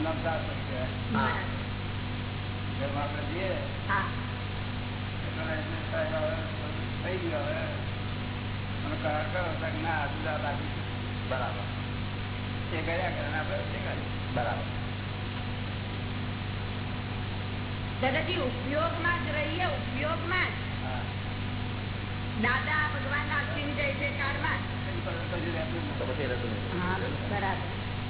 શાસ્ત્ર કહેવાય ઘરમાં આપણે જઈએ થઈ ગયું હવે મને કરાર કરો ના આજુ દાદ બરાબર. એ ગયા કરે આપણે શીખાડીએ બરાબર. દાદાજી ઉપયોગમાં જ રહીએ ઉપયોગમાં જ. હા. દાદા ભગવાન ના જાય છે કાળમાં. બરાબર.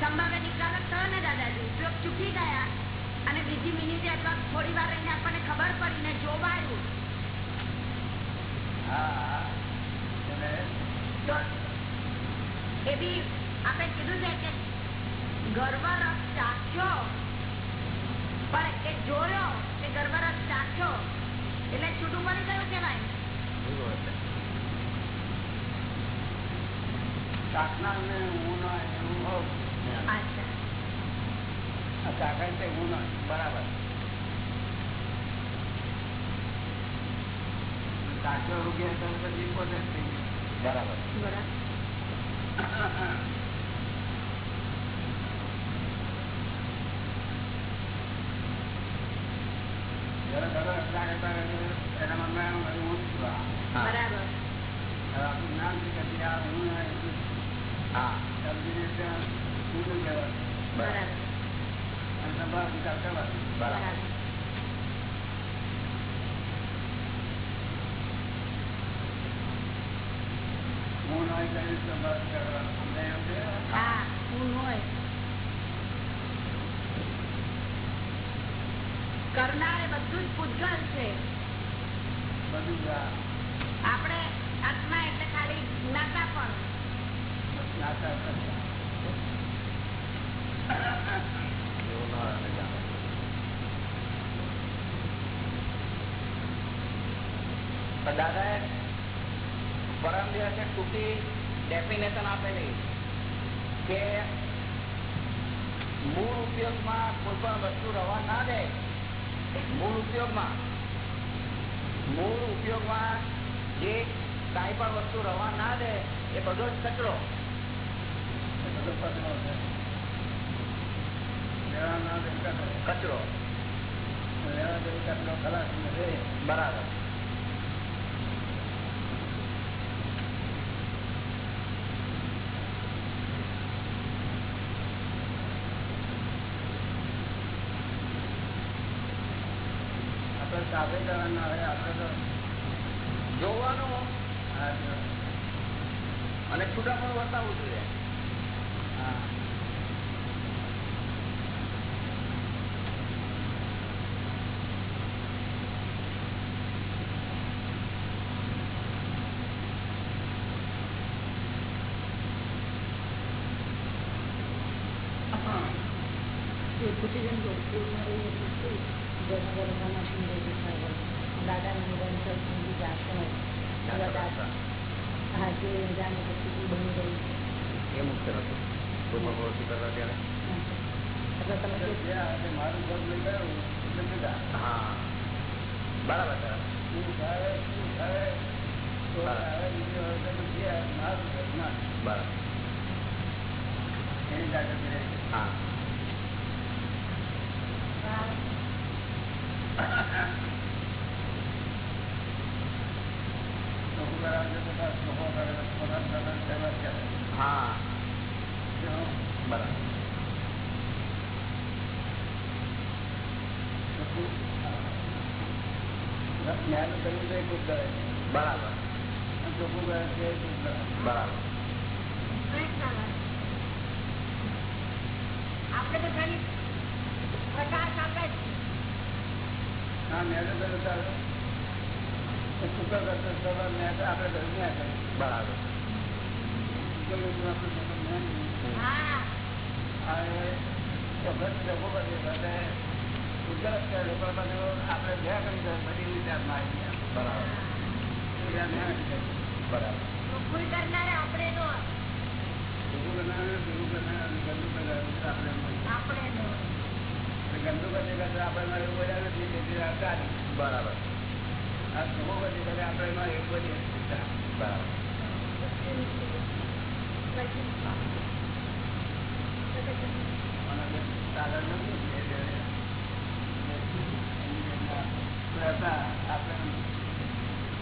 સંભાવ્ય નિકાલક થયો દાદાજી. ઉપયોગ ચૂકી ગયા. અને બીજી મિનિટે અથવા થોડી વાર રહીને આપણને ખબર પડી ને જોવાયું એ બી આપણે કીધું છે કે ગર્વરસ ચાખ્યો. પણ એ જોયો કે ગર્વરસ ચાખ્યો. એટલે છૂટું પડી ગયું કેવાય હું ના એવું હું ના. બરાબર બરાબર. બરાબર. હું છું કે. હા સમજીને ત્યાં કરનાર બધું જ પૂતગલ છે. આપણે આત્મા એટલે ખાલી જ્ઞાતા પણ. નાતા કરતા. એવું ના આવે જાણે. તો મૂળ ઉપયોગમાં કોઈ પણ વસ્તુ રવા ના દે મૂળ ઉપયોગમાં મૂળ ઉપયોગમાં જે કાંઈ પણ વસ્તુ રવા ના દે, એ બધો જ કચરો બધો કચરો છે. કચરો. કચરો ખલાસ બરાબર સાથે જવાના હોય આપણે તો જોવાનું અને છૂટા પણ વર્તાવું જોઈએ કરવું છે કોક કરે બરાબર. ચોખ્ખું કરે બરાબર આપણે તો ખાલી પ્રકાશ આપે હા મેળો કરો ચાલો છૂટો કરતો સવાર મેં આપણે ઘર ન્યા કરે બરાબર આપણે જ્યાં કરી પછી ગંદુ કરી આપડે મારે એવું બધા નથી બરાબર. આ શુભો કરી કરે મારે એવું બધી બરાબર સાધન નથી આપણે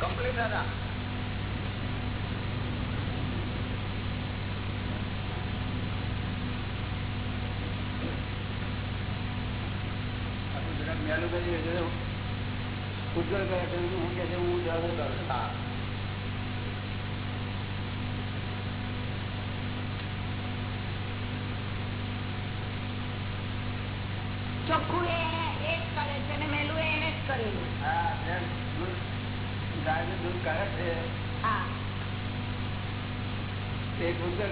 કમ્પ્લીટ દાદા. મેલું કરી ઉજ્જવલ કર્યા હું કે હું હા.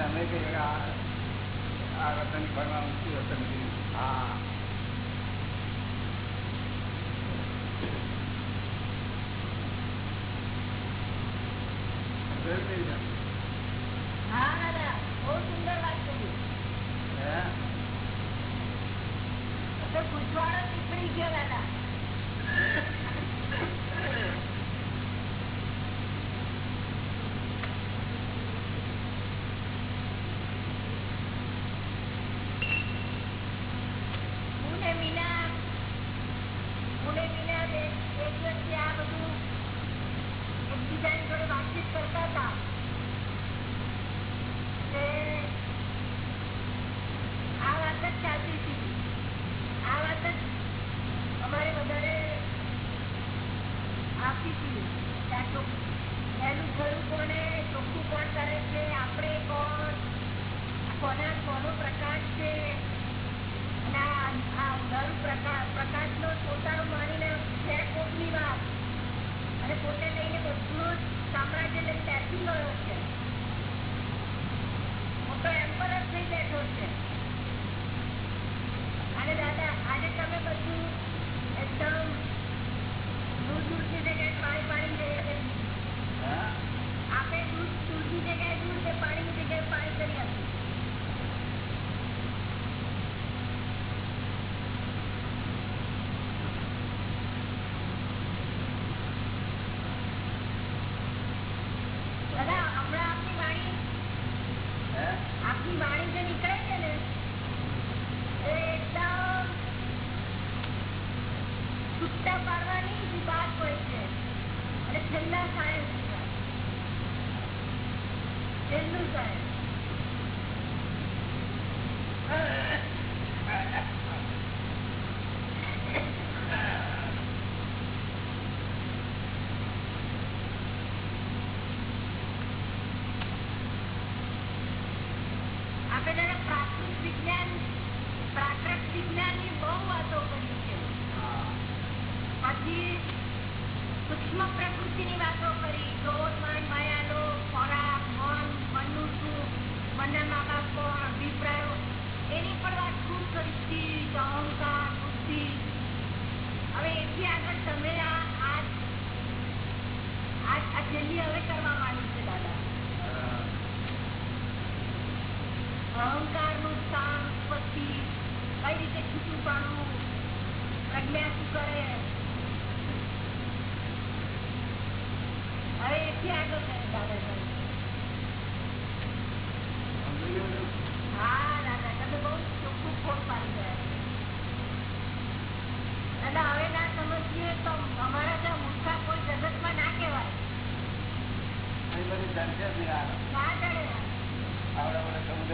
અમે કહીએ આ વતન ફરવા ઊંચી વતન હા.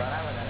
but I would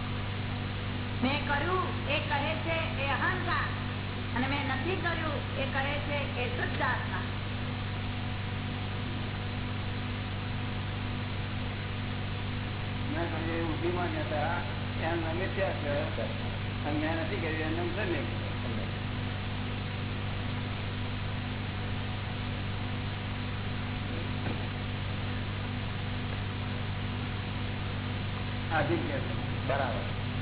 મેં કર્યું એ કહે છે એ અહંકાર. અને મેં નથી કર્યું એ કહે છે એ શુદ્ધાત્મા. ઊભી માન્યતા એમ નમે ત્યાં મેં નથી કર્યું એમ બરાબર.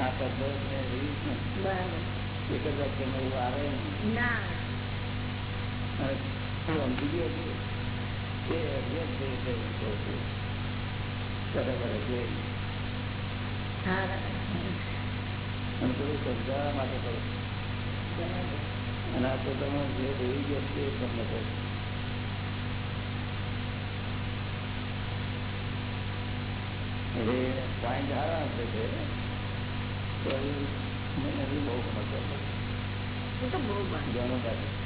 આ શબ્દો એક જ વાક્ય એવું આવે ના. સમજાવવા માટે કહું અને આ તો તમે જે જોઈ ગયો છે તમને કહું એટલે પોઈન્ટ સારા હશે છે તો મને બહુ ગમે તો બહુ બરાબર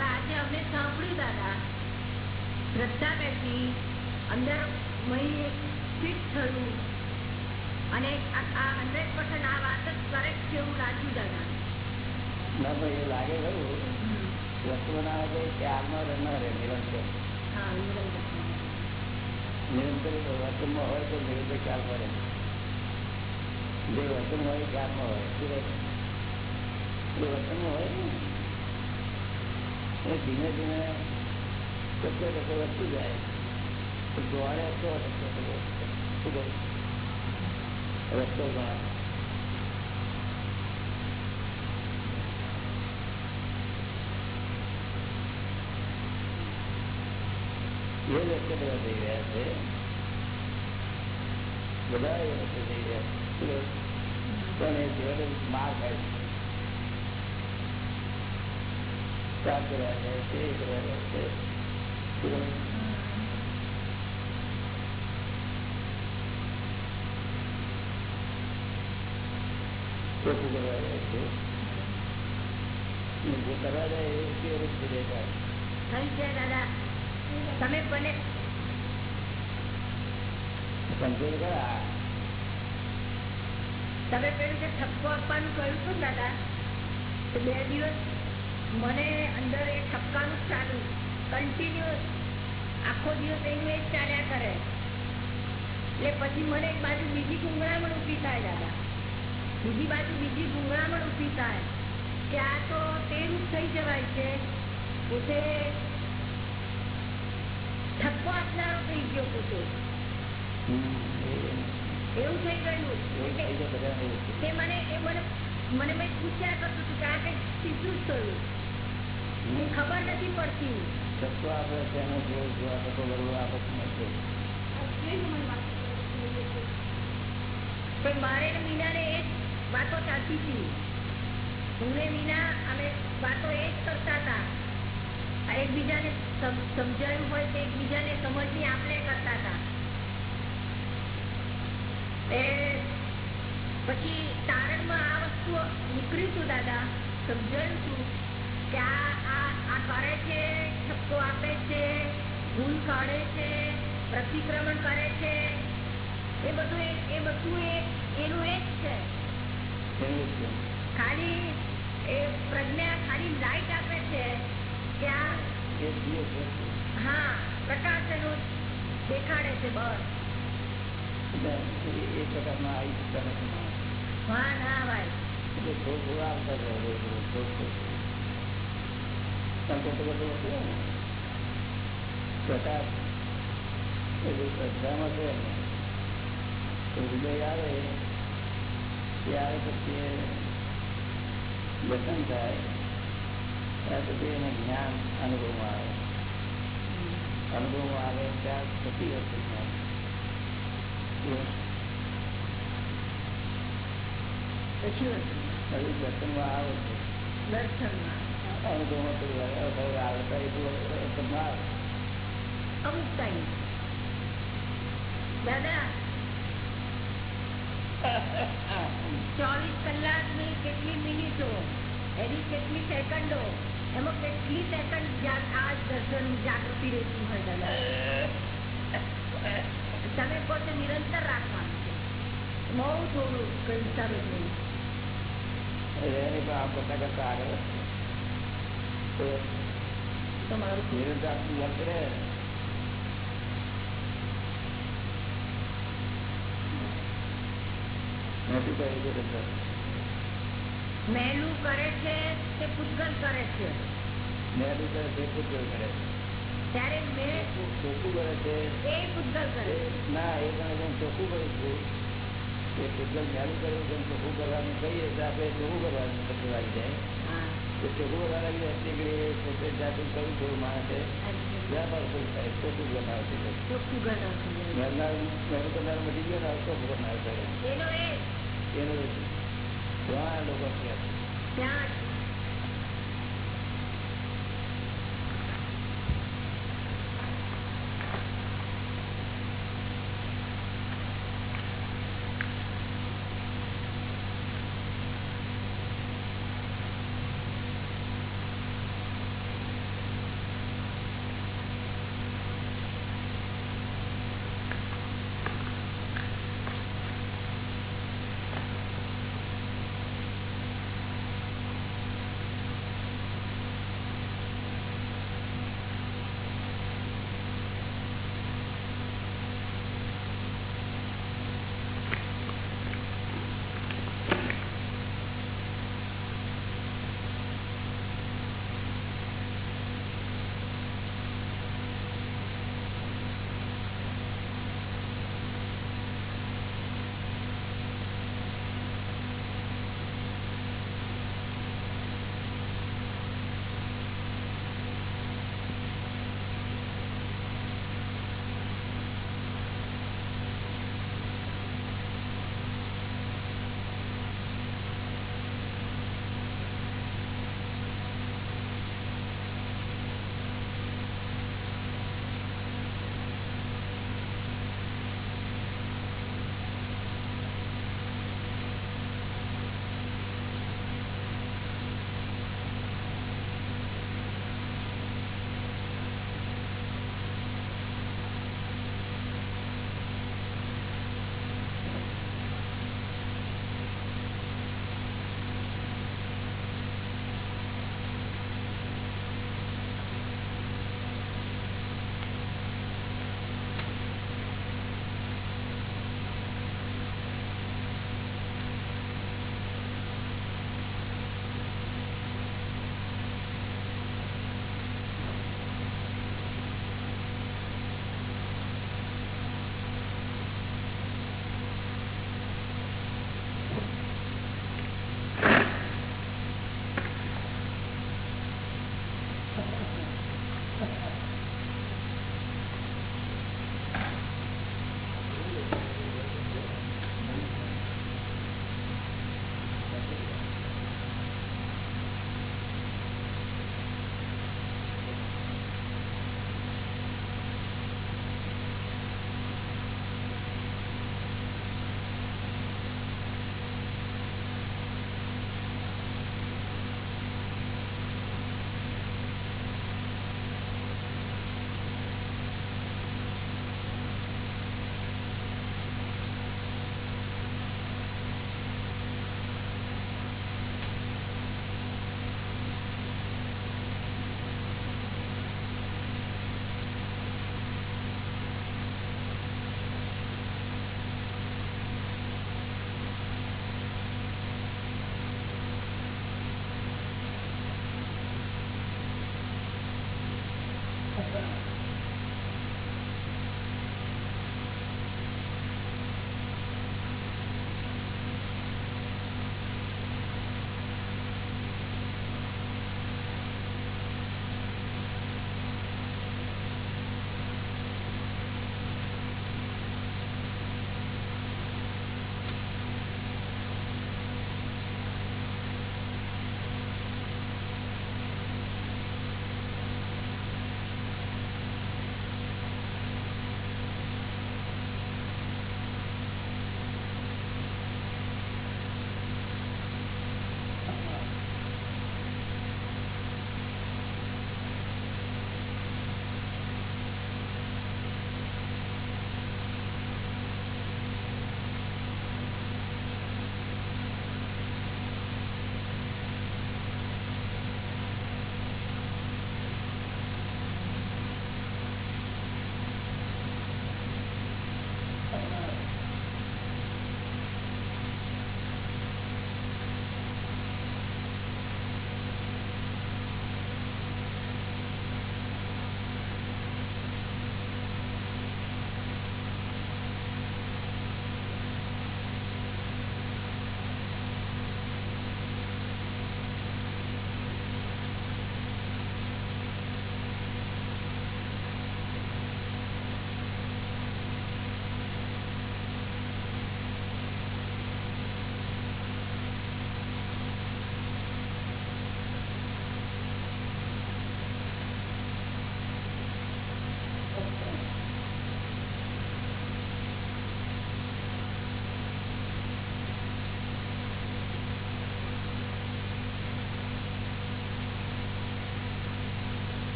આજે અમે સાંભળ્યું દાદા શ્રદ્ધા બેઠી અંદર મહી ફિટ થયું. અને આ હંડ્રેડ પર્સન્ટ આ વાત જ કરેક્ટ છે એવું લાગ્યું દાદા ના ભાઈ એ લાગે ખરું વસ્તુ બનાવે તો એ ક્યારમાં નિરંતર. નિરંતર. નિરંતર વર્તનમાં હોય તો નિરંતર ખ્યાલ પડે જે વર્તન હોય એ ખ્યાલમાં હોય શું રહે? જે વર્તનમાં હોય ને એ ધીમે ધીમે કચો કચો વધતું જાય. દોડે તો શું કહ્યું? રસ્તો એ રસ્તે બધા જઈ રહ્યા છે બધા એ રસ્તે જઈ રહ્યા પણ એ જીવન માર ખાય કામ કરવા જાય છે એ કરવા જાય છે શું કરવા જાય છે. જે કરવા જાય એ કેવું થઈ છે દાદા. તમે મને પેલું જે ઠપકો આપવાનું કહ્યું હતું દાદા બે દિવસ મને અંદર એ ઠપકાનું ચાલુ કન્ટિન્યુઅસ આખો દિવસ એનું એ ચાલ્યા કરે. એટલે પછી મને એક બાજુ બીજી ગુંગળામણ ઊભી થાય દાદા. બીજી બાજુ બીજી ગુંગળામણ ઊભી થાય. કે આ તો તે રૂપ થઈ જવાય છે. પોતે ઠપકો આપનારો થઈ ગયો પોતે. એવું થઈ ગયું. તે મને એ મને મને મેં પૂછ્યા કરતું હતું કે આ કંઈક સીધું જ થયું. એ ખબર નથી પડતી. સત્વ આપણે તેનો જોર જોવા આપત મારે ને મીનાને એ જ વાતો ચાલતી હતી. ભૂલે વિના અમે વાતો એ જ કરતા હતા. એકબીજાને સમજાયું હોય તો એકબીજાને સમજની આપણે કરતા હતા. પછી તારણમાં આ વસ્તુ નીકળ્યું હતું દાદા? સમજાયું હતું કે આ આ કરે છે છપ્પો આપે છે, ભૂલ કાઢે છે, પ્રતિક્રમણ કરે છે. એ બધું એ- બધું એનું એ જ છે. હા પ્રકાશ એ- ભાઈ એટલે થોડું થોડું શ્રદ્ધામાં છે હૃદય આવે. ત્યારે પછી વચન થાય. ત્યાર પછી એને જ્ઞાન અનુભવમાં આવે. અનુભવમાં આવે ત્યાર પછી વસ્તુ આવે છે. દર્શનમાં. અનુભવમાં થોડું આવતા એટલું વખત આવે. અમુક ટાઈમ દાદા ચોવીસ કલાકની કેટલી મિનિટો? એની કેટલી સેકન્ડો? એમાં કેટલી સેકન્ડ આ દર્શન જાગૃતિ રહેતી હોય દાદા? તમે પોતે નિરંતર રાખવાનું છે. બહુ થોડું કઈ સારું નહીં કરતા આગળ તમારું નિરંતર આપણું વર્ત રહે નથી કહ્યું નિરંતર મહેલું કરે છે તે પૂતગલ કરે છે? મેળું કરે તે પૂજ્ય કરે ત્યારે મેં ચોખ્ખું કરે છે. એ પૂતગલ કરે ના એ ગણે જેમ ચોખ્ખું કરું છું. એ પૂજ્ય મેળું કર્યું જેમ ચોખ્ખું કરવાનું કહીએ તો આપણે ચોખ્ખું કરવાનું શબ્દ આવી જાય તો ચોખ્ખું કરવા લાગી એટલે પોતે જાતે કરું છું માણસે વ્યાપાર શરૂ થાય ચોખ્ખું બનાવે છે. ચોખ્ખું કરનાર મટી ગયો ને હવે ચોખ્ખું કરનાર કરે. એનો ઘણા લોકો ત્યાં